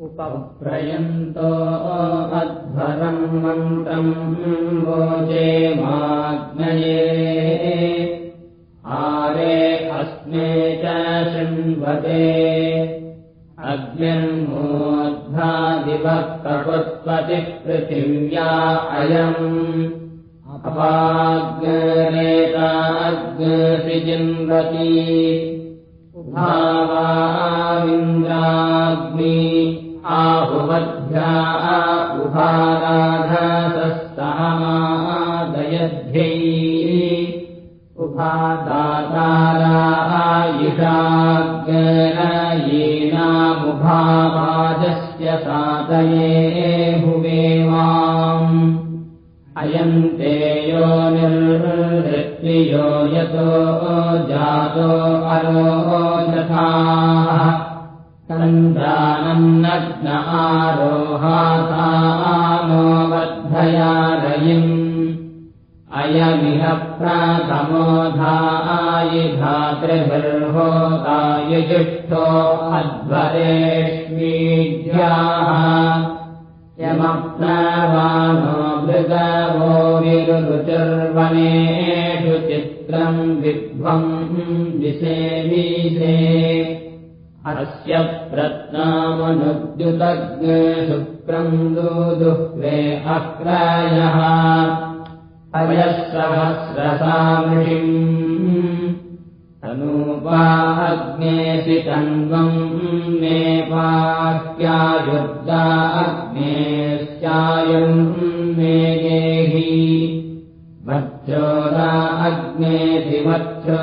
उपप्रयन्तो अध्वरम् मन्त्रम् वोजे माग्नये। आरे अस्मे च शृण्वते। अग्निर्मोद्धादिवक्तपुत्पतिः पृथिव्या अयम् उभावामिन्द्राग्नि आहुवद्भ्या उभाराधसस्तहमादयध्यै उभादातारायिषाग्नयेनामुभावाजस्य सातये हुवेवाम् अयन्ते यो यतो जातो अरोजथाः सन्दानन्नग्न आरोहासानो बद्धयारयिम् अयमिह प्रथमोधायि धातृभिर्होतायुजुष्टो अध्वरेष्मीढ्याः यमप्नवानो मृगवो विरुरुचर्वणेषु चित्रम् विध्वम् विषेवीसे अस्य प्रत्नामनुद्युतज्ञे शुक्रम् दूदुह्वे अक्रयः। अयसहस्रसामृषिम् अग्नेऽसि तन्वम् मे पाक्यायुर्दा अग्नेश्चायम् मे गेहि वत्सोदा अग्नेऽसि वत्सो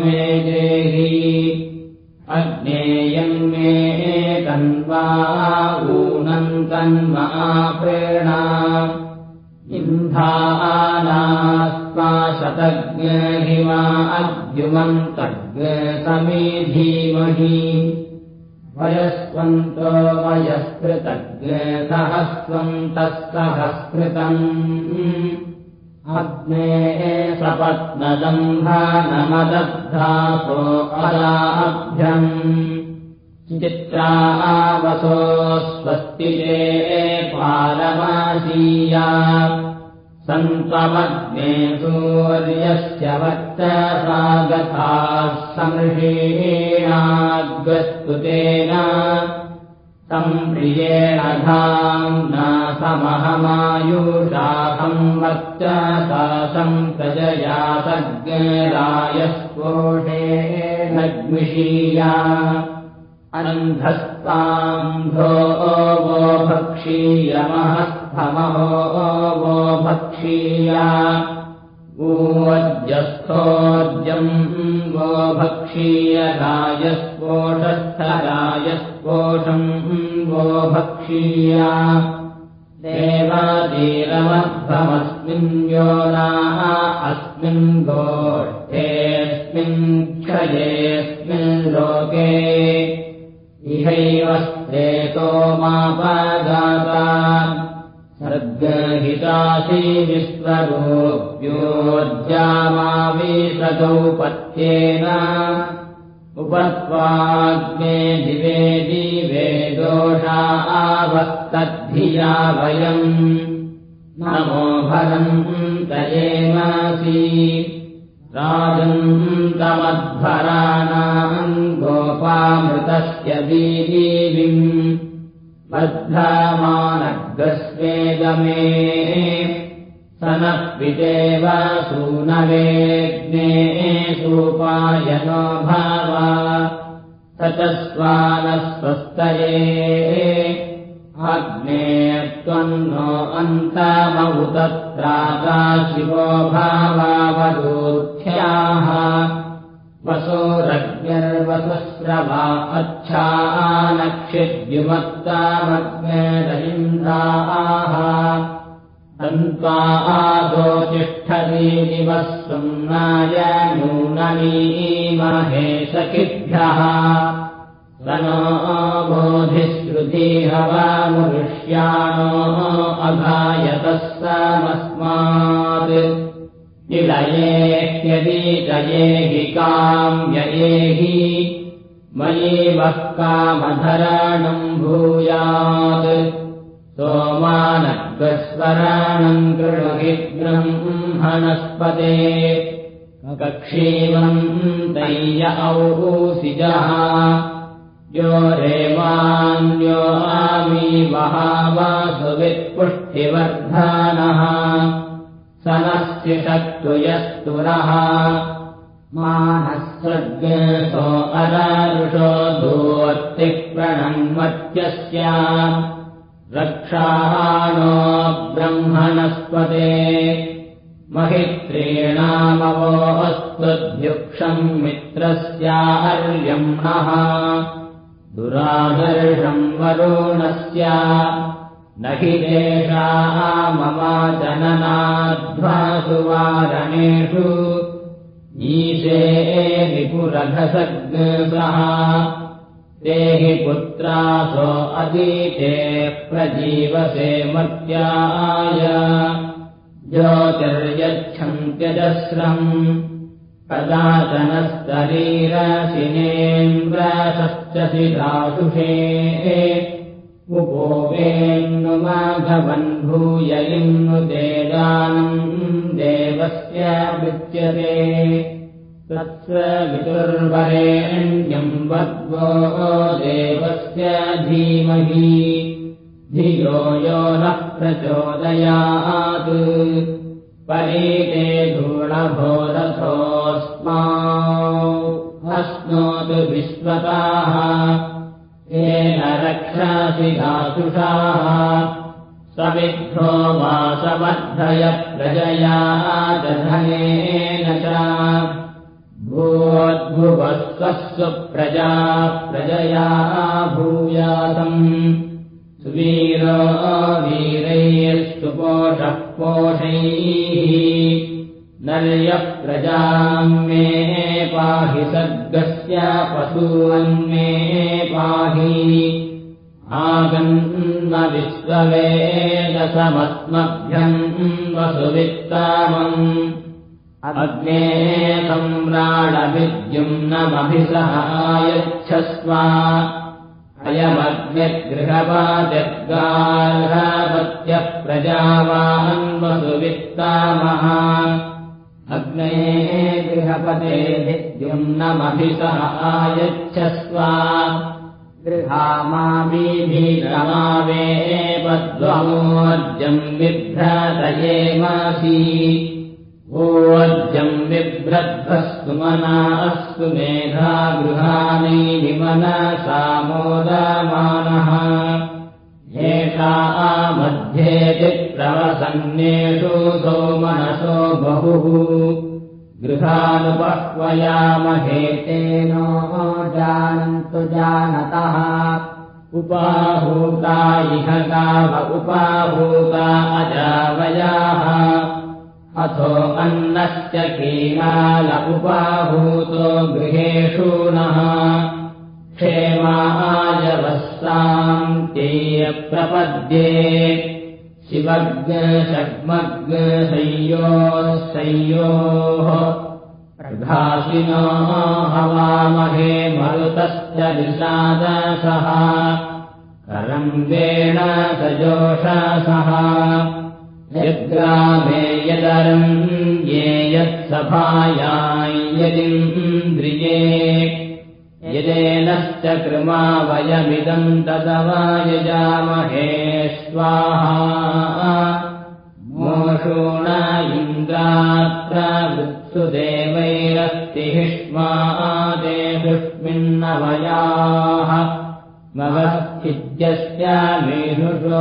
मे देहि अग्नेयम् मे तन्वा ऊनम् तन्वा प्रेणा। इन्धानास्मा शतज्ञहिमा अद्युमन्तज्ञसमे धीमहि वयस्वन्तो वयस्कृतज्ञसहस्वन्तः सहस्कृतम् अग्ने सपत्नदम्भानमदद्धासो अदाभ्यम्। चित्रावसो स्वस्तिजे पारमासीया सन्त्वमग्ने सूर्यस्य वच्चसागताः समृषीणाग्रस्तुतेन सम्प्रियेण धाम्ना समहमायुषाहम् वच्च सा सन्तजया सज्ञरायस्फोटेनग्मिषीया अन्धस्ताम्भो वो भक्षीयमहस्थमहो वो भक्षीया ऊवज्यस्थोर्जम् वो भक्षीय रायस्फोटस्थरायस्फोटम् वो भक्षीया देवादीरमध्वमस्मिन् योनाः अस्मिन् गोष्ठेऽस्मिन् क्षयेऽस्मिन् लोके। इहैव स्त्रेतो मापगाता सर्गहितासि दिवे दिवे दोषा आवस्तद्धिया वयम् नमो भरम् तयेमासि राजन्तमध्वराणाम् गोपामृतस्य दीदीविम् स नः पितेव सूनवेग्ने सूपायनो भावा स च स्वानः स्वस्तये अग्ने त्वम् नो अन्तमौतत्रागा शिवो भावावदूथ्याः वसोरग्निर्वसुस्रवा अच्छानक्षिद्युमत्तामग्नेरयिन्द्राः तन्त्वा आदोतिष्ठतीनिवः सुम्नाय नूननीमहे सखिभ्यः। स नो बोधिश्रुतिह वा मनुष्याणो अघायतः समस्मात् इलये हि काम्यये हि मयि वः कामधराणम् भूयात्। सोमानग्स्वराणम् कृणहि ब्रह्मणस्पते कक्षीवम् तय्य औसिजः यो रेवान्यो आमी वहावासुवित्पुष्टिवर्धानः स नस्य शक्तुयस्तुरः मानस्सद्गसो अरारुषो धूर्तिप्रणन्मत्यस्य रक्षाणो ब्रह्मणस्पते महित्रेणामवोऽस्त्वद्युक्षम् मित्रस्याहर्यम्णः दुरादर्शम् वरुणस्य न हि देशाः ममाचननाध्वासुवारणेषु ईशे विपुरघसग्सः ते हि पुत्रासो अतीते प्रजीवसे मत्याय ज्योतिर्यच्छन्त्यजस्रम् कदाचनस्तरीरशिनेन्द्राशश्चसि धातुषे उपोवेन्नु माघवन्भूय इन्नु तेजानम् देवस्य विदुर्वरेण्यम् वद्वो देवस्य धीमहि। धियो यो नः प्रचोदयात्। परीते धूणभोरथोऽस्मा हस्नोतु विश्वताः येन रक्षासि धातुषाः। सविद्धो वासवर्धय प्रजया दधनेन च। भूवद्भुवस्त्वस्व प्रजा प्रजया भूयासम्। सुवीरो वीरैस्तुपोषः पोषैः नर्यः प्रजान्मे पाहि सर्गस्य पशून्मे पाहि आगन्न विश्ववेदसमस्मभ्यम् वसुवित्तामम् अग्ने सम्राडविद्युम्नमभिसहायच्छस्व अयमग्निगृहवाद्यः प्रजावान्वसुवित्तामः अग्ने गृहपते विद्युम्नमभिसहायच्छस्व गृहामामीभिरमावेपद्वमोर्जम् बिभ्रतयेमासि। ओर्जम् बिभ्रद्भस्तु मना अस्तु मेधा गृहाणि विमनसा मोदमानः एषा मध्येति प्रवसन्नेषु सोमनसो बहुः। गृहानुपह्वयामहेतेनो जानन्तु जानतः। उपाहूता इह गाव उपाहूता अजावयाः। अथो अन्नस्य कीनाल उपाहूतो गृहेषु नः क्षेमायवस्तान्त्यप्रपद्ये शिवग्षग्मग्संयोः संयोः प्रभासिनो हवामहे मरुतस्य विषादसः करम्बेण सजोषसः। यद्ग्रामे यदरम् ये यत्सभायाम् यदेनश्च कृमा वयमिदम् तदवायजामहे स्वाहा। मोषूण इन्द्रात्र देवैरस्तिष्मादेशुष्मिन्नवयाः मवस्थिज्यस्य मेषुषो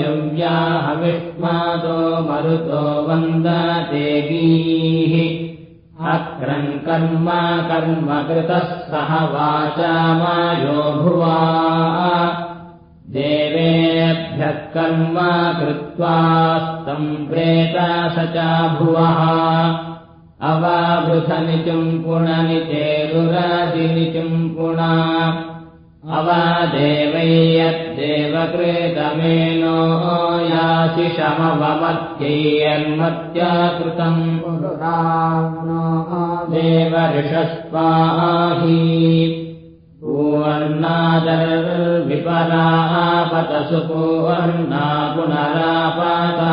यव्याः विष्मादो मरुतो वन्दतेगीः अक्रम् कर्म कर्म कृतः सह वाचामायो भुवा। देवेभ्यः कर्म कृत्वा सम्प्रेता स च भुवः। अवावृथनिचुम् पुणनिचेरुरादिनिचुम् पुणा अवादेवै यद्देवकृतमेनो यासि शमवमत्यैर्मत्याकृतम्। देवऋषस्वाहि सुपूर्णापतसुपूर्णा पुनरापाता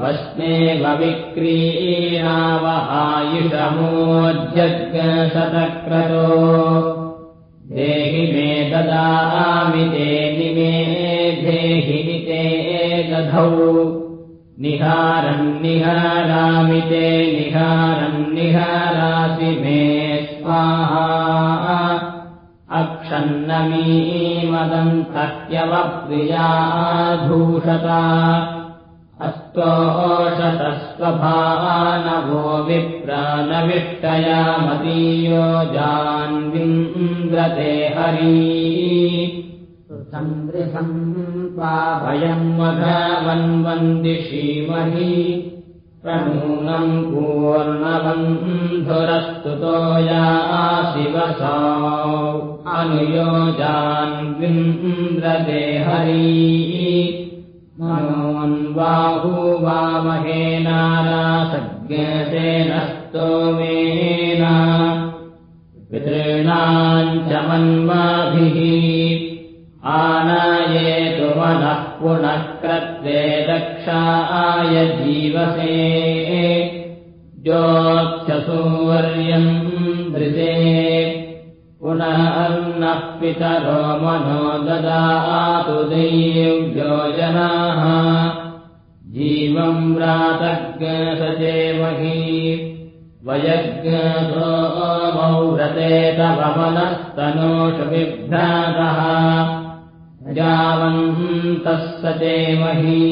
वस्मेव विक्रीणावहायुषमोऽध्यशतक्रतो देहि मे ददामि ते निमे देहि ते दधौ। निहारम् निहारामि ते निहारम् निहारासि मे स्वाहा। अक्षन्नमीमदन्तत्यवप्रियाधूषता अस्तोषतस्वभानवो विप्राणविष्टयामतीयो जान्विन्द्रते हरी सन्दृशम् पाभयम् मघवन्वन्दिषीमहि प्रनूनम् पूर्णबन्धुरस्तुतो या शिवसौ। अनुयोजान्विन्द्रते हरी मनोन्बाहु वामहेनारासज्ञसेनस्तोमेन पितॄणाम् च मन्वाभिः आनायेतु मनः पुनः क्रत्वे दक्षाय जीवसे। ज्योक्षसूर्यम् धृते पुनः अन्नः पितरो मनो ददातु दैव्योजनाः जीवम् व्रातज्ञसचेमहि वयज्ञो व्रते तव मनस्तनोषु बिभ्रातः जावन्तः सचेमहि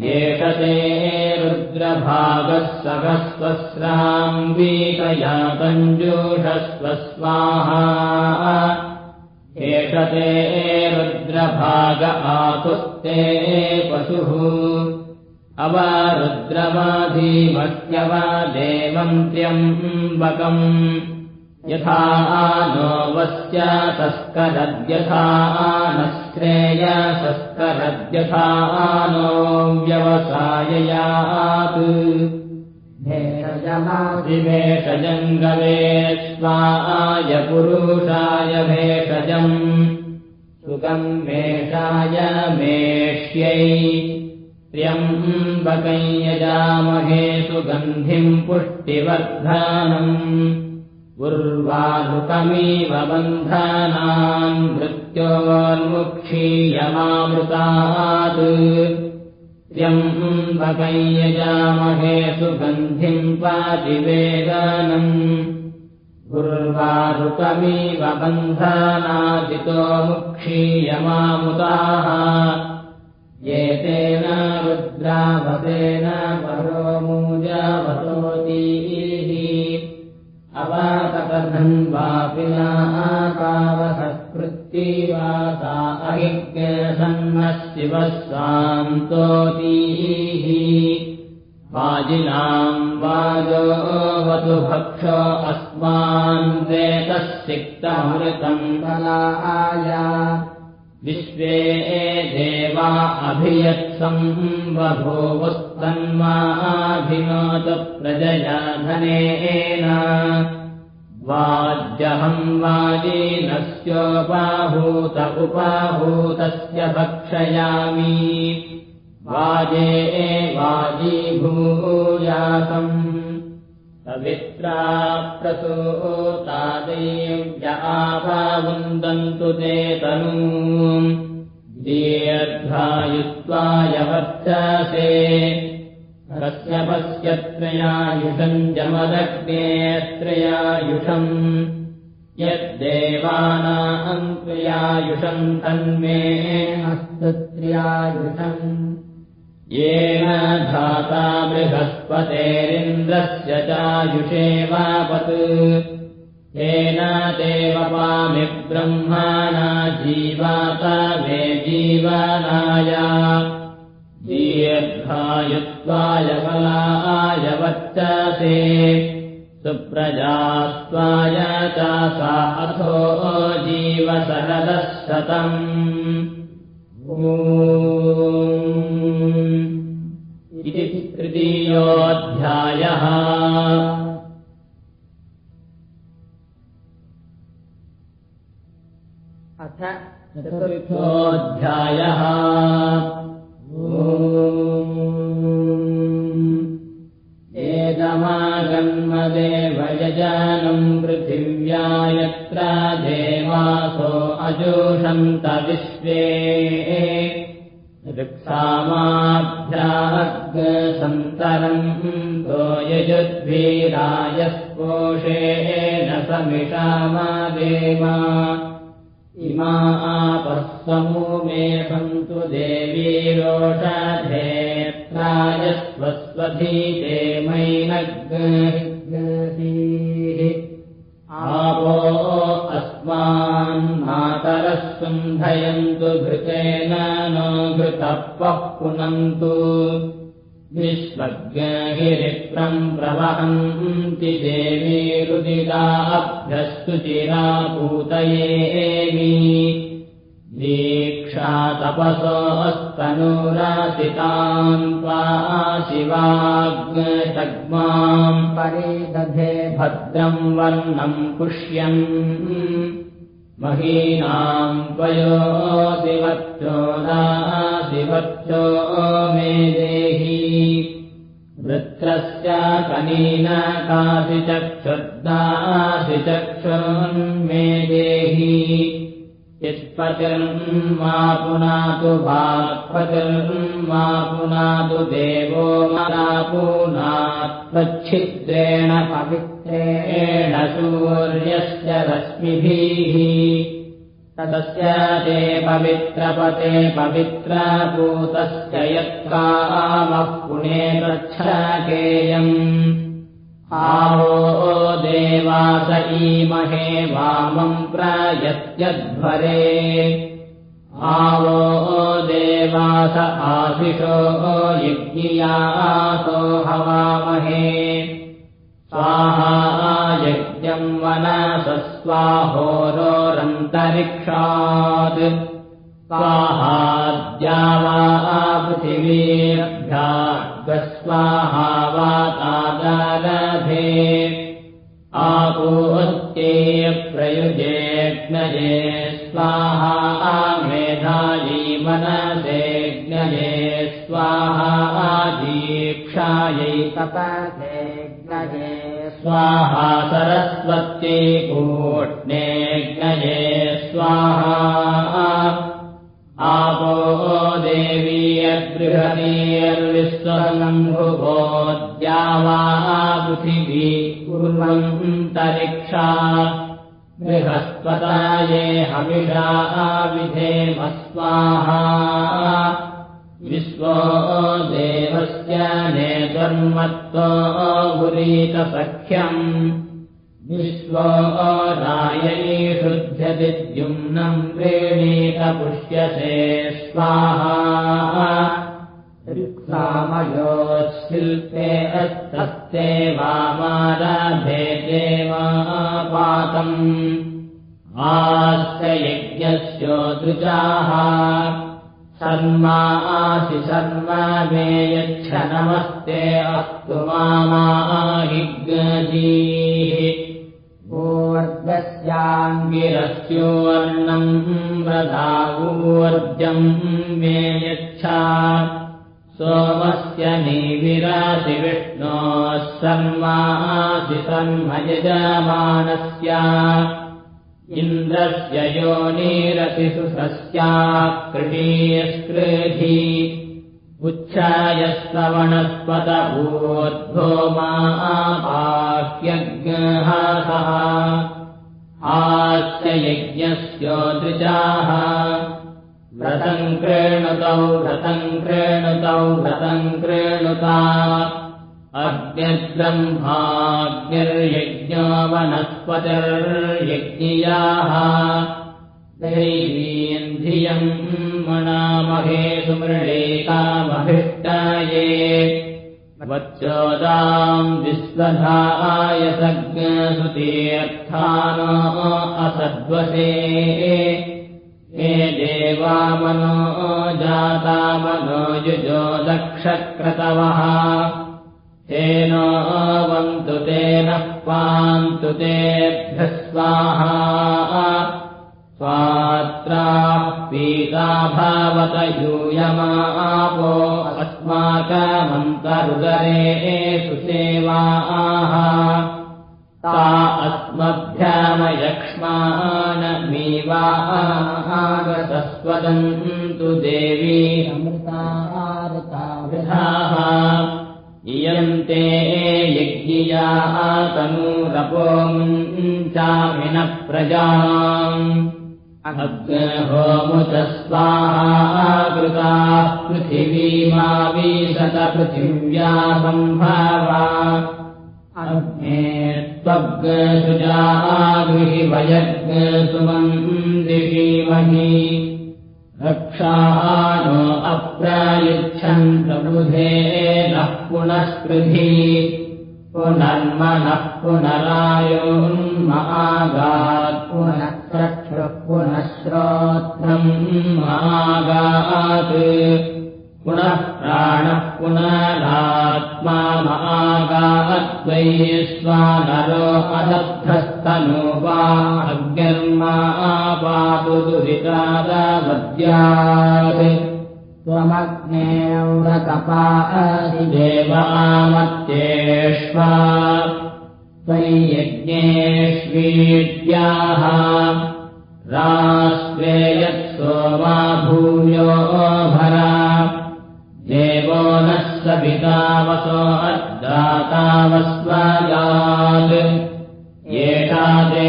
एष ते रुद्रभागः सखस्वस्राम् वीतया कञ्जूषस्व स्वाहा एष ते रुद्रभाग आतुस्ते पशुः। अवरुद्रमाधीमह्यवा देवन्त्यम्बकम् यथा नो वस्य तस्करद्यथा नः श्रेयसस्करद्यथा नो व्यवसाययात्। भेषजङ्गवे स्वाय पुरुषाय भेषजम् सुगम् मेषाय मेष्यै। त्र्यम्बकै यजामहे सुगन्धिम् पुष्टिवर्धानम् उर्वानुकमिव बन्धानाम् मृत्योन्मुक्षीयमामृतात् त्र्यम्बकै यजामहे सुगन्धिम् पातिवेदानम् उर्वारुकमिव बन्धानादितो मुक्षीयमामुताः एतेन रुद्रावतेन परो मूजावतोतीः अवातकधन्वापिनाकावसत्कृत्तिवासा अहिज्ञसन्नः शिवः सान्तोतीः वाजिनाम् वाजोऽवतु भक्षो अस्मान् वेतः सिक्तमृतम् बलाया विश्वे देवा अभियत्सम् बभूवस्तन्माभिनोत प्रजया धनेन वाज्यहम् वाजीनस्योपाहूत उपाहूतस्य भक्षयामि। वाजे वाजीभूयासम् पवित्रा प्रसूतादेव्य आपावन्दन्तु ते तनूम् दीर्घायुत्वाय वर्चसे कस्य पश्यत्रयायुषम् जमदग्नेऽत्रयायुषम् यद्देवानाम् त्वयायुषम् तन्मे हस्तत्र्यायुषम् येन धाता बृहस्पतेरिन्द्रस्य चायुषेवापत् येन देवपामि ब्रह्माणा जीवाता मे जीवानाय। दीर्घायुत्वाय बलाय वर्चसे सुप्रजास्त्वाय चासा अथो जीवसरदः शतम्। इति तृतीयोऽध्यायः। अथ चतुर्थोऽध्यायः। एदमागन्मदेव यजानम् पृथिव्या यत्र देवासो अजोषन्त विश्वे ऋक्सामाभ्याग्सन्तरम् तो यजुद्भिरायस्पोषेण समिषामादेवा इमा आपःसमू मे सन्तु देवी रोषधेत्रायस्वस्वधीते मैनग् आपो अस्मान् मातरः सुन्धयन्तु घृतेन नो घृतपः पुनन्तु विश्वज्ञहिरित्रम् प्रवहन्ति देवीरुदिराभ्यस्तु चिरापूतयेमि दीक्षा तपसोऽस्तनूरासिताम् त्वा शिवाग्नशग्माम् परिदधे भद्रम् वर्णम् पुष्यम् महीनाम् त्वयोदिवच्चोदादिवच्चो मे देहि। वृत्रस्य कनीनकासि चक्षुर्दासि देहि यत्पतिर्मा पुनातु भाक्पतिर्मा पुनातु देवो मना पुनात्वच्छिद्रेण पवित्रेण सूर्यस्य रश्मिभिः। तदस्य ते पवित्रपते पवित्रपूतस्य यत्कामः पुने गच्छकेयम् आवो देवास ईमहे वामम् प्रयत्यध्वरे। आवो देवास आशिषो यज्ञियासो हवामहे। स्वाहा यज्ञम् वनसस्वाहोरोरन्तरिक्षात्। स्वाहाद्या वा पृथिवीभ्यागस्वाहा वातादलभे आपूत्ये प्रयुजेऽग्नये स्वाहा मेधायी मनसेऽग्नये स्वाहा दीक्षायै तपसेऽग्नये स्वाहा सरस्वत्यै कूष्णेऽग्नये स्वाहा आपो देवी यद्बृहतीर्विश्वसम्भुवोद्या वा पृथिवी कुर्वन्तरिक्षा बृहस्पताये हविषा विधेम स्वाहा विश्वो देवस्य नेतुर्मत्तो गुरीतसख्यम् विश्वो रायै शुध्यति द्युम्नम् प्रेणीत पुष्यसे स्वाहा ऋक्सामयोशिल्पे अस्तस्ते वामारभे देवापातम् यज्ञस्योदृजाः शर्मा आसि शर्मा मे यच्छ नमस्ते अस्तु मामाहिग्जीः गिरस्योर्णम् व्रधावूर्जम् मे यच्छा। सोमस्य नीविरासि विष्णोः शर्मासि सन्मयजमानस्य इन्द्रस्य योनिरसि सुसस्याकृतीयस्कृधि माबाह्यग्हासः आस्य यज्ञस्योदृजाः व्रतम् क्रेणुतौ व्रतम् क्रेणुतौ व्रतम् क्रेणुता अग्निर्ब्रह्माग्निर्यज्ञो वनस्पतिर्यज्ञियाः दैवीम् धियम् मणामहे सुमृळेकामभिष्टाये वच्चोदाम् विश्वधाय सज्ञसुतीर्थानो असद्वसे। हे देवा मनो जाता मनो युजो दक्षक्रतवः तेन वन्तु तेन पान्तु तेभ्यः स्वाहा पीता भावत यूयमापो अस्माकमन्तरुदरे सुसेवाः ता अस्मभ्यामयक्ष्मानमीवागतस्वदन्तु देवी। अमृतारुतावृधाः इयन्ते यज्ञिया तनूरपोमुञ्चामिनः प्रजाम् अग्रहोमुच स्वाहा कृताः पृथिवीमावीशतपृथिव्या सम्भावा अग्ने त्वग्गसुजागृहिवयग्सुमन्दिषीमहि रक्षानो अप्रयुच्छन् प्रबुधे नः पुनःस्पृधि। पुनर्मनः पुनरायोन्मागात् पुनः चक्षुः पुनः श्रोत्रम् महागात् पुनः अदद्धस्तनो वा अग्निर्मा पातु दुरितादवद्यात् त्वमग्ने व्रतपा असि देवामत्येष्वा त्वयि यज्ञेष्वीड्याः राष्ट्रे यत् सोमा भूयो भरा देवो नः सवितावसो अद्दातावस्वगात् एषा ते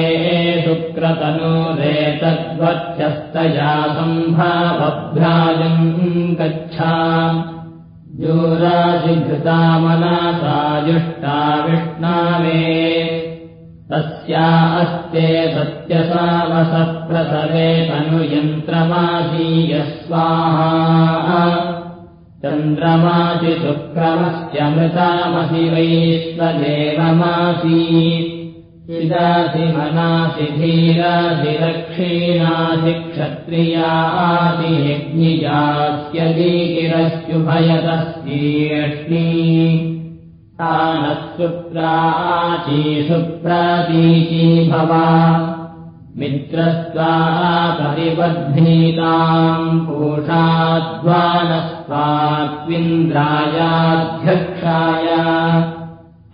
शुक्रतनुरेतद्वत्यस्तया सम्भावभ्राजम् गच्छा दूराशिघृता मनसा जुष्टा विष्णावे तस्या अस्ते सत्यसावसः प्रसवे तनुयन्त्रमासीय स्वाहा। चन्द्रमासि शुक्रमस्यमृतामसि वैश्वदेवमासि शिदासि मनासि धीरासि दक्षिणासि क्षत्रियासि यज्ञिजास्यदीकिरस्युभयतस्येष्णी तानः सुप्राची सुप्रातीची भवा। मित्रस्त्वा परिबद्धीताम् पूषाद्वानस्त्वाक्विन्द्रायाध्यक्षाय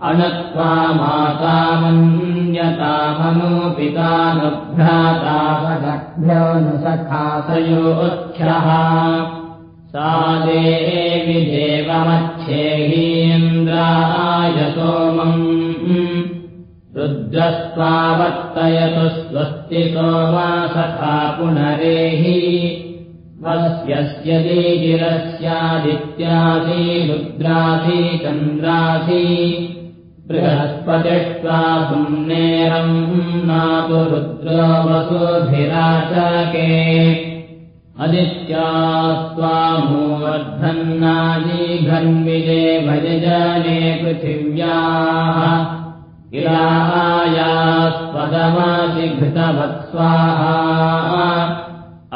अनत्वा मातामन्यतामनो पितानुभ्राता सदभ्यो नु सखासयोऽख्यः सा देवि देवमच्छेहीन्द्राय सोमम्। रुद्रस्त्वावर्तयतु स्वस्ति सोमा सखा पुनरेहि। वस्यस्य दीगिरस्यादित्यादि रुद्रासि चन्द्रासि बृहस्पतिष्वा सुम्नेरम् नातु रुद्रो वसुभिराचके अदित्या भजने पृथिव्याः। घृतवत्स्वाहा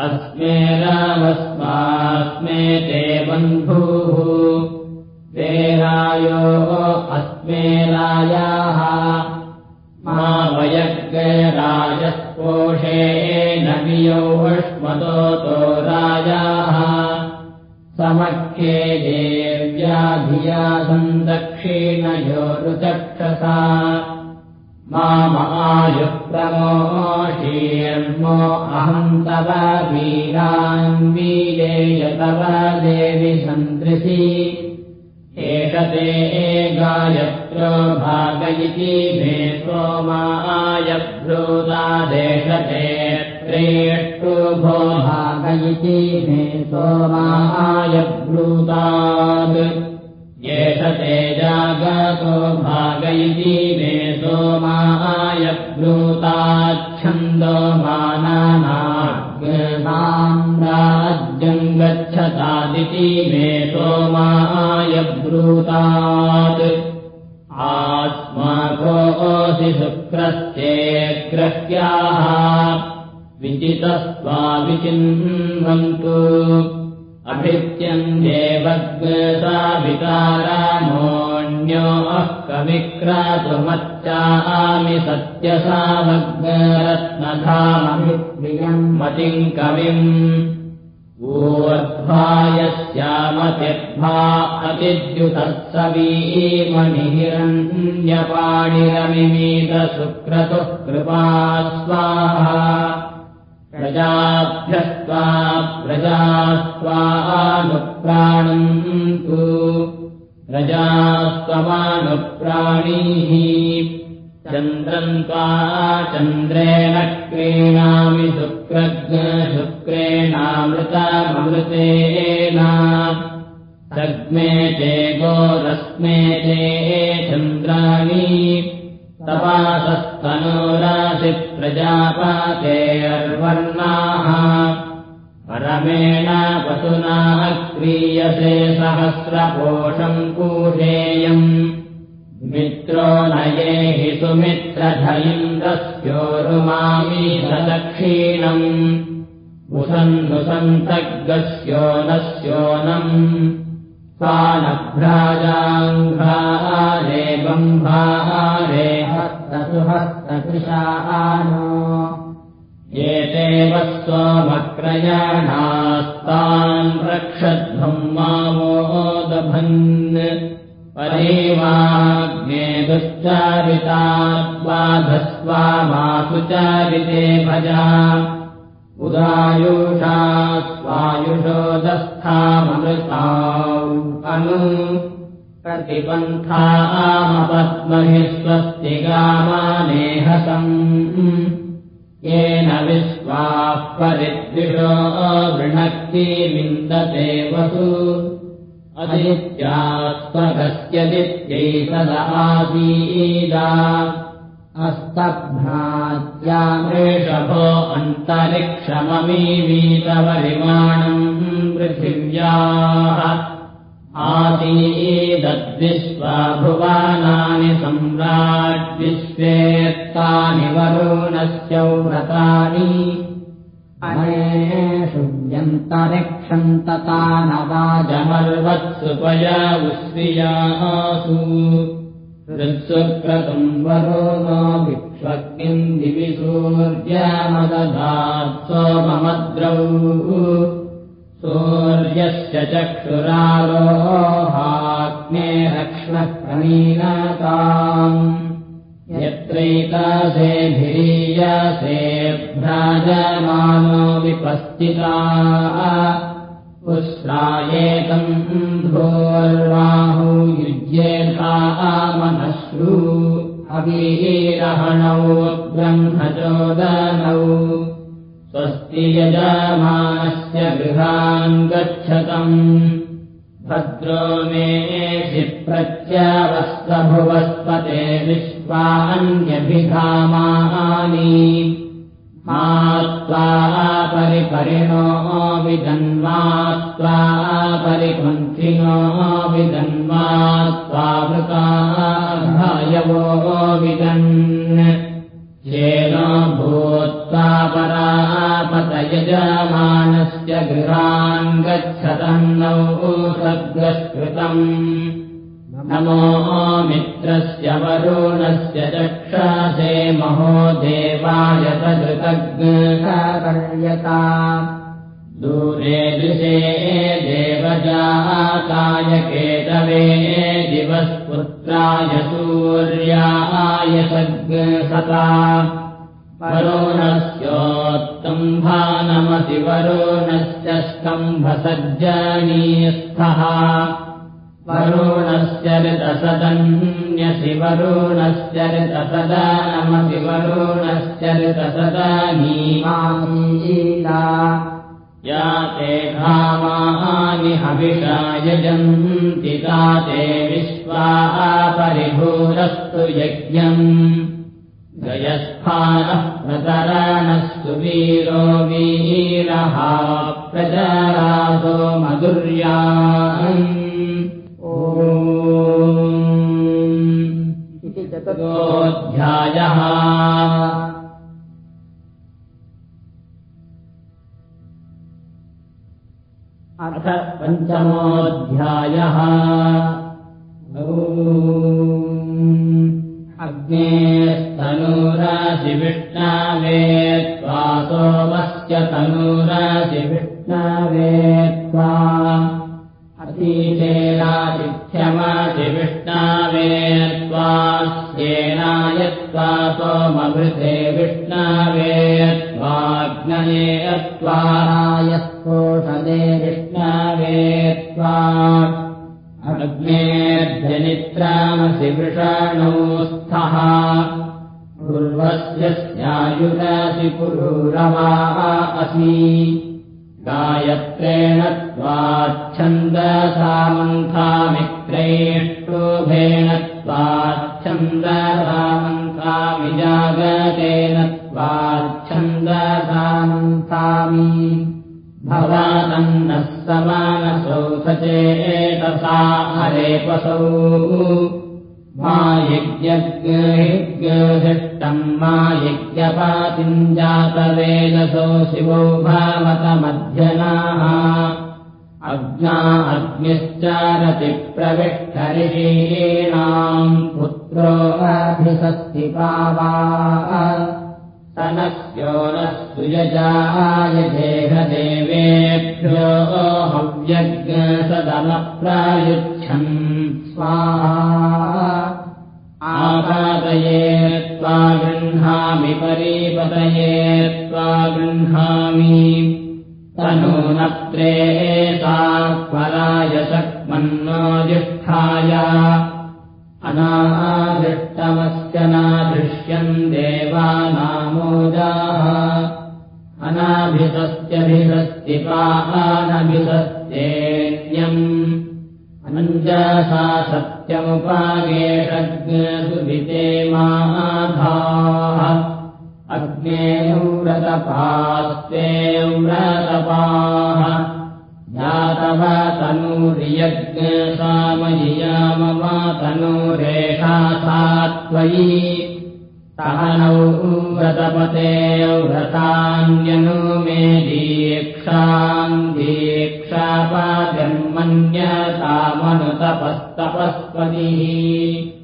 अस्मे रामस्मास्मे ते बन्धुः ते रायो अस्मे रायाः मा वयग्राजस्पोषे नवियोष्मतो राजाः। समख्ये देव्या धिया सन्दक्षिणयो ऋचक्षसा मामायुप्रमोषीर्मो अहम् तव वीरान्वीलेय तव देवि सन्दृशि एष ते गायत्रो भागयिति मे सोमायभ्रूता देशते त्रेष्टु भो भागयिति मे सोमायब्रूतात् एष ते जागतो भागयिति मे सोमायभ्रूताच्छन्दो मानानाग्नाम्। राज्यम् गच्छतादिति मे सोमायब्रूतात् आस्माकोऽसि शुक्रस्येग्रह्याः विचितस्त्वा विचिन्वन्तु। अभित्यङ्गेवग्सावितारामोऽन्योः कविक्रातुमच्चामि सत्यसावग्रत्नधामभिप्रियम् मतिम् कविम् ऊर्ध्वायस्यामतिर्भा अतिद्युतत्सवीमनिहिरण्यपाणिरमिमीतसुक्रतुः कृपा स्वाहा प्रजाभ्यस्त्वा प्रजास्त्वानुप्राणन्तु प्रजास्त्वमानुप्राणीः चन्द्रम् त्वा चन्द्रेण क्रीणामि शुक्रज्ञ शुक्रेणामृतमृतेन। सग्मे चे गोरस्मे चे चन्द्राणि। तपासस्तनोरासि प्रजापातेर्वर्णाः परमेण पशुना क्रीयसे सहस्रपोषम् कूषेयम् मित्रो नये हि सुमित्रधयिन्द्रस्योरुमामी सदक्षीणम् उसन्नुसन्तग्गस्यो नस्योनम् सा नभ्राजाङ्घ्रारे बम्भारे हस्तसुहस्तकृशानो एते वस्त्वमक्रयणास्तान् रक्षध्वम् मामोदभन् परेवाग्ने चारिते भजा। उदायुषा स्वायुषोदस्थामृता अनु। प्रतिपन्थामपद्महि स्वस्ति येन विश्वाः परिद्विषो वृणक्ति विन्दते वसु अदित्यास्त्वगस्य दित्यै सदासीदा अस्तभ्रात्यामृषभो वृषभो अन्तरिक्षममीवीतपरिमाणम् पृथिव्याः। आसीदद्विश्वा भुवानानि सम्राड्विश्वेत्तानि वरुणस्य व्रतानि। अनेषु यन्तरिक्षम् तथा न जमर्वत्सुपया उश्रियासु ऋत्सुक्रतुम् वरो नो विक्ष्वग्निम् दिवि सूर्यमदधात् सोममद्रौ सूर्यस्य चक्षुरारोहाग्ने रक्ष्मः प्रमीनताम् यत्रैकासेभिरीयसे भ्राजमानो विपस्थिता पुस्रायेतम् भोर्वाहु युज्येथामनश्रु अवीरहणौ ब्रह्मचोदनौ स्वस्ति यजमानस्य गृहान् गच्छतम् भद्रो मेषि प्रत्यावस्तभुवस्पते विश्वान्यभिधामानि। मा त्वा परिपरिणो विदन्वा त्वा परिपन्थिनो विदन्वा त्वावृतायवो विदन्। येनो परापतयजमानस्य गृहान् गच्छतन्नौ सद्गस्कृतम्। नमो मित्रस्य वरुणस्य चक्षासे महो देवाय तदृतज्ञता दूरे दृशे देवजाताय केतवे दिवस्पुत्राय सूर्याय सद्गसता वरुणस्योत्तम्भानमसि वरुणस्य ऋतसदन्यसि वरुणस्य ऋतसदानमसि वरुणस्य ऋतसदानीमासीला या ते धामानि हविषा यजन्ति ता ते विश्वाः परिभूरस्तु यज्ञम् गयस्थानः प्रतरणस्तु वीरो वीरः प्रजरासो मधुर्या इति चतुर्थो। ोऽध्यायः अथ पञ्चमोऽध्यायः प्रविष्टऋषीणाम् पुत्रो अभिषस्ति पावा तनस्यो नः सुयजाय देहदेवेभ्यो हव्यग्रसदमप्रायुच्छन् स्वाहा। आपादये त्वा गृह्णामि परीपतये त्वा गृह्णामि। तनो नत्रे सा सक्मन्नो जिष्ठाय अनादृष्टमस्य नादृश्यम् देवानामोदाः अनाभिषस्त्यभिषस्तिपानभिषस्तेऽन्यम् अनञ्जसा सत्यमुपागेषग्सुभिते माधाः। अग्ने जातव तनूर्यज्ञसामयिया मम तनूरेषा सा त्वयि सहनौ व्रतपते व्रतान्यनु मे दीक्षाम् दीक्षापाद्यन्मन्यतामनुतपस्तपस्पतिः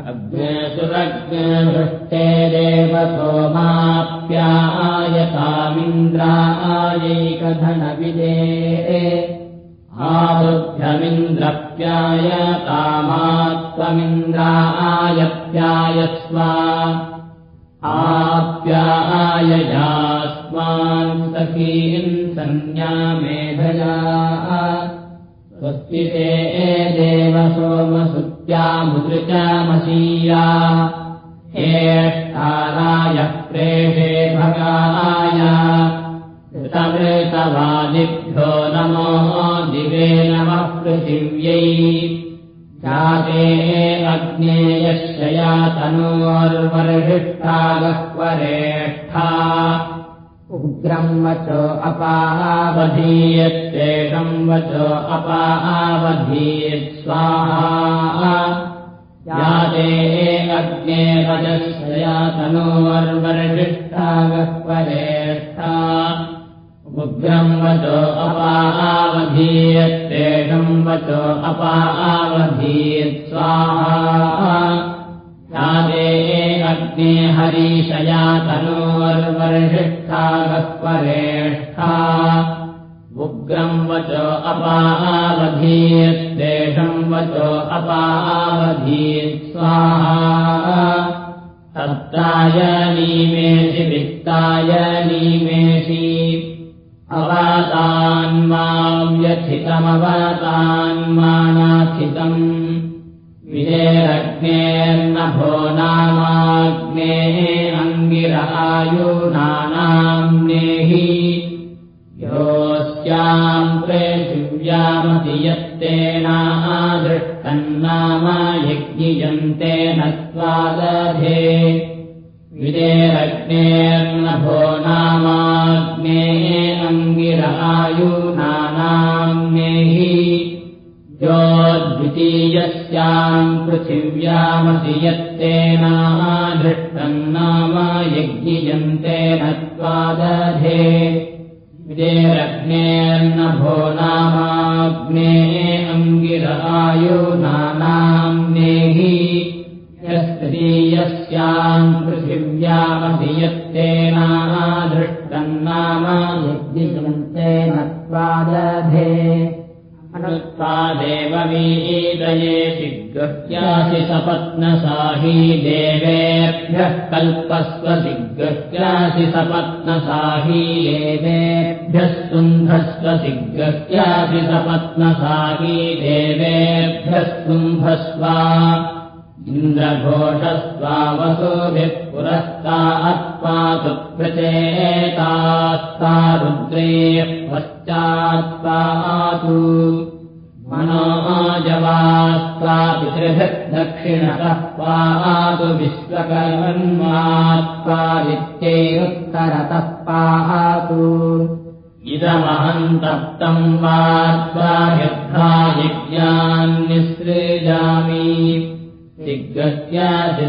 अग्नेसुरग्नभृष्टे देव सोमाप्यायतामिन्द्रायैकधनविदे आबुध्यमिन्द्रप्यायतामात्त्वमिन्द्रायप्यायस्व आप्याययास्मान् सखीम् सन्न्या मेधया स्वस्ति ते देव सोमसुत्यामुदृचामसीया हेष्ठाराय प्रेषे भगाय। ऋतमृतवादिभ्यो नमो दिवे नमः पृथिव्यै। जाते अग्नेयश्चया तनोर्वर्हिष्ठा गह्वरेष्ठा उग्रम् वचो अपावधीयत्तेषम् वचो अपावधीयत् स्वाहा। याते अग्ने रजश्चया तनोर्वर्हिष्ठा गह्वरेष्ठा उग्रम् वचो अपावधीयत्तेषम् वचो अपावधीयत् स्वाहा यादे अग्ने हरीशया गह्वरेष्ठा उग्रम् वचो अपावधीयत्तेषम् वचो अपावधीयत् स्वाहा। सत्ताय नीमेषि वित्ताय नीमेषि। अवातान्माव्यथितमवतान्मानाथितम् विजेरग्नेर्नभो नामाग्नेः अङ्गिरायुनानाम् नेहि। योऽस्याम् पृथिव्यामति यत्तेनादृष्टन्नाम यज्ञियन्तेन स्वादधे विदेरग्नेर्नभो नामाग्नेः अङ्गिरायुनानाम् द्वितीयस्याम् पृथिव्यामसि यत्तेनादृष्टम् नाम यज्ञियन्तेन त्वादधे विद्येरग्नेर्नभो नामाग्ने अङ्गिरायुनानाम्नेहि यस्त्रीयस्याम् पृथिव्यामधियत्तेनादृष्टम् नाम यज्ञिजन्ते नत्वादधे अनुत्पादेव वीदयेति गृह्यासि सपत्नसाही देवेभ्यः कल्पस्वसि गृह्यासि सपत्नसाही देवेभ्यः सुन्धस्वसि गृह्यासि सपत्नसाही देवेभ्यः सुन्धस्वा इन्द्रघोषस्त्वा वसुभिः पुरस्तात्पातु प्रचेतास्ता रुद्रे पश्चात्पातु मनोजवास्त्वा पितृभिः दक्षिणतः पातु। विश्वकर्मन्मात्वादित्यैरुत्तरतः पातु इदमहम् तप्तम् वा त्वा यज्ञान्निसृजामि दिग्गस्यादि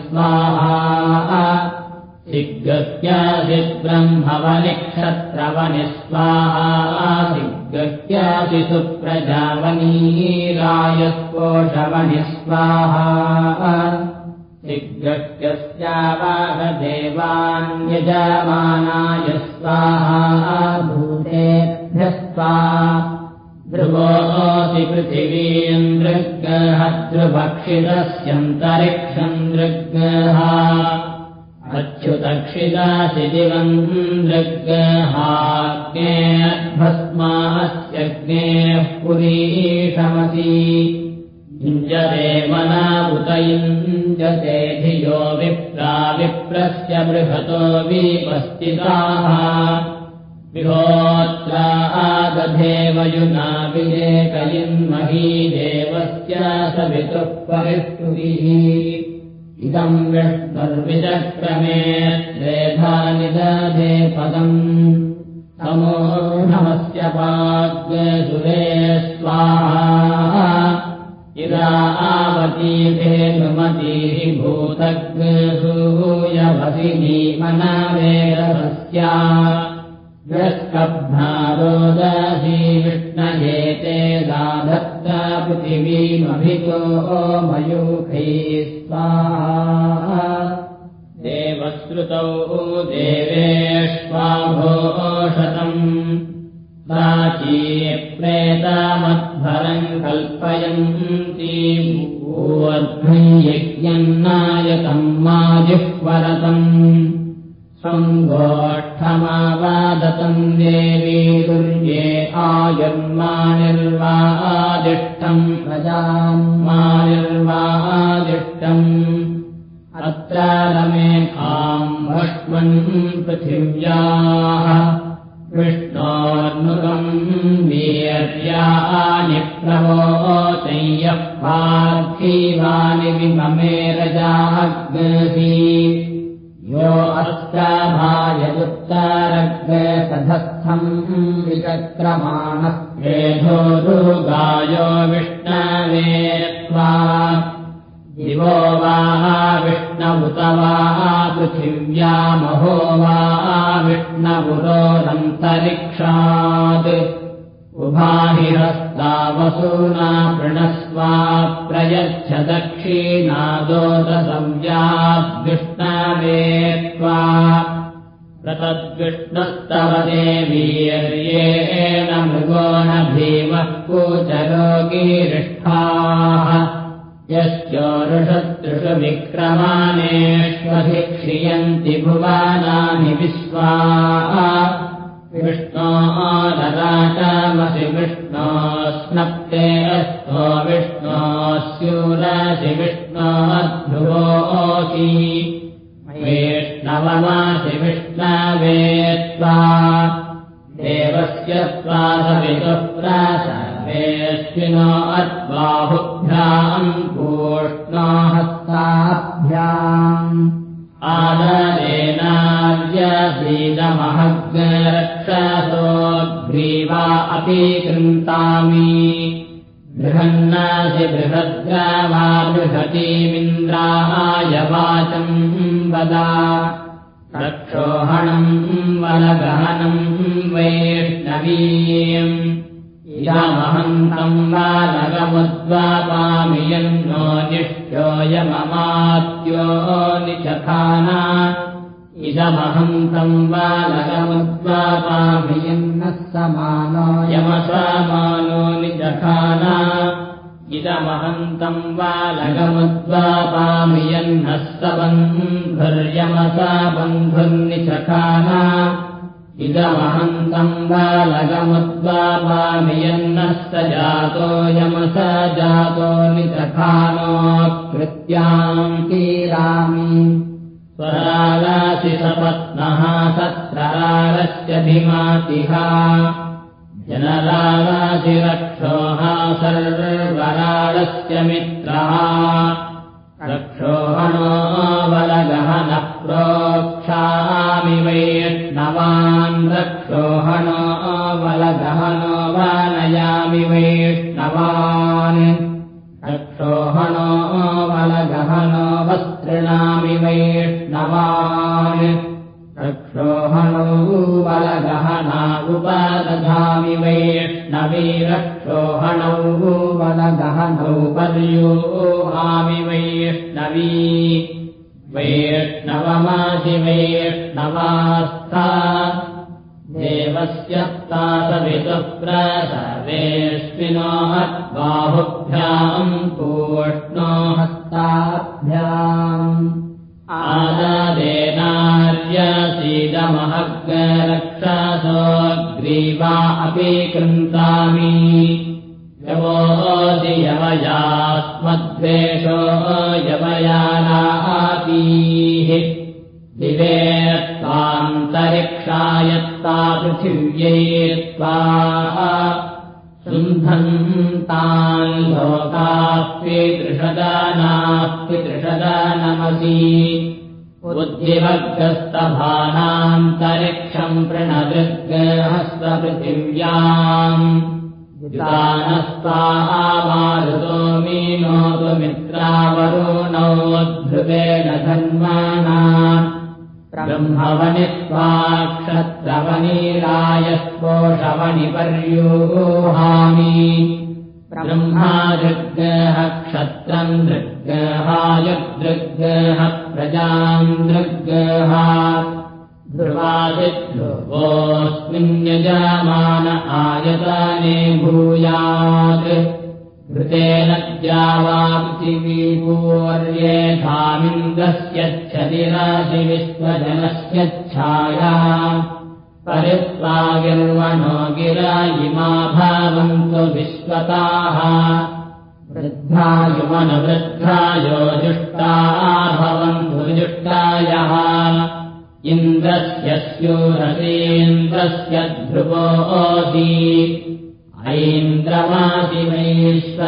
स्वाहा दिग्गस्यस्यादित्यवनि स्वाहा दिग्गस्यादिब्रह्मवनिक्षत्रवनि स्वाहा दिग्गस्यादि सुप्रजावनीरायस्पोषवनि स्वाहा दिग्गस्यावाहदेवान्यजमानाय स्वाहा भूतेभ्यः स्वाहा ध्रुवोऽसि पृथिवीन्द्रग्रह ध्रुवक्षिदस्यन्तरिक्षम् दृग्गः अच्युतक्षिदासि दिवम् दृग्गहाग्नेऽभस्मास्यग्नेः पुरीषमसि युञ्जते मना उत युञ्जते धियो विप्रा विप्रस्य बृहतो विपस्थिताः। विहोत्रा आदधेवयुना विलेकयिन्मही देवस्य सवितुः परिष्टुभिः इदम् विष्णुर्विचक्रमे श्रेधानि दधे पदम्। समोढमस्य पाग्सुरे स्वाहा। इदा आवतीभेनुमतीः भूतग्सूयवसिनी मनावेरभस्या यस्कब्धारोदसी विष्णयेते दाधत्ता पृथिवीमभितो मयूखैः स्वाहा देवश्रुतौ देवेष्वाभोषतम् प्राची प्रेतामध्वरम् कल्पयन्ती भूवर्धयज्ञन्नायकम् माजिह्वरतम् गोष्ठमावादतम् देवी दुर्ये आयुर्मानिर्वादिष्टम् प्रजान्मानिर्वादिष्टम् अत्र रमेखाम् भष्मन् पृथिव्याः वैष्णवमासि विष्णवे त्वा देवस्य त्वा सवितुः प्रासवेऽस्मिनो अद्बाहुभ्याम् पूष्णो हस्ताभ्याम् आदरेणाव्यसीदमहग्रक्षसोऽग्रीवा अपि कृन्तामि बृहन्नासि बृहद्रावा बृहतीमिन्द्राय वाचम् वदा रक्षोहणम् वलगहनम् वैष्णवीम् इदमहन्तम् वालगमुद्वापामि यन्नो निष्ठोऽयममात्यो निचखाना इदमहन्तम् वालगमुद्वापामि यन्नः समानो यमसामानो निजखाना। इदमहन्तम् वालगमुद्वापामि यन्नः स बन्धुर्यमसा बन्धुर्निचखाना इदमहन्तम् बालगमुद्वापामि यन्नः स जातो निचखानो कृत्याम् तीरामि स्वरालासि सपत्नः सत्ररालस्य धिमातिहा जनरालासि रक्षोः सर्वरालस्य मित्रः रक्षोहणो बलगहनः प्रोक्षामि वैष्णवान्। रक्षोहणो बलगहनो वानयामि वैष्णवान् रक्षोहणो बलगहनो वस्त्रिणामि वैष्णवान्। रक्षोहणो बलगहना उपदधामि वैष्णवी। रक्षोहणौ बलगहनौ पर्योहामि वैष्णवी। वैष्णवमासि वैष्णवास्था देवस्य बाहुभ्याम् पूष्णो हस्ताभ्याम् आददेनार्यसीदमहग्रक्षसो ग्रीवा अपि कृन्तामि। यवोऽसि यवयास्मद्वेषो यवयानापीः। दिवे त्वान्तरिक्षायत्ता पृथिव्यै त्वा शुन्धन्तान् लोकास्त्रिदृषदानास्ति दृषदानमसि उद्दिवग्रस्तभानान्तरिक्षम् प्रणदृग्हस्तपृथिव्याम् युतानस्तामारुतो मीनोतु मित्रावरुणोद्धृतेन धन्वाना ब्रह्मवनित्वा क्षत्रवनीरायस्पोषवनिपर्यूहामि ब्रह्मादृग्गः क्षत्रम् दृग्गहायदृग्गः प्रजाम् दृग्गः ध्रुवादिध्रुवोऽस्मिन्यजामान आयताने भूयात् छाया। परित्वागिर्वणो गिरा इमा भावन्तु विश्वताः। वृद्धायुमनवृद्धायो जुष्टाः भवन्तु जुष्टायः। इन्द्रस्य स्यूरसेन्द्रस्य ध्रुवोऽसि ऐन्द्रमासि वैश्वदेवमासि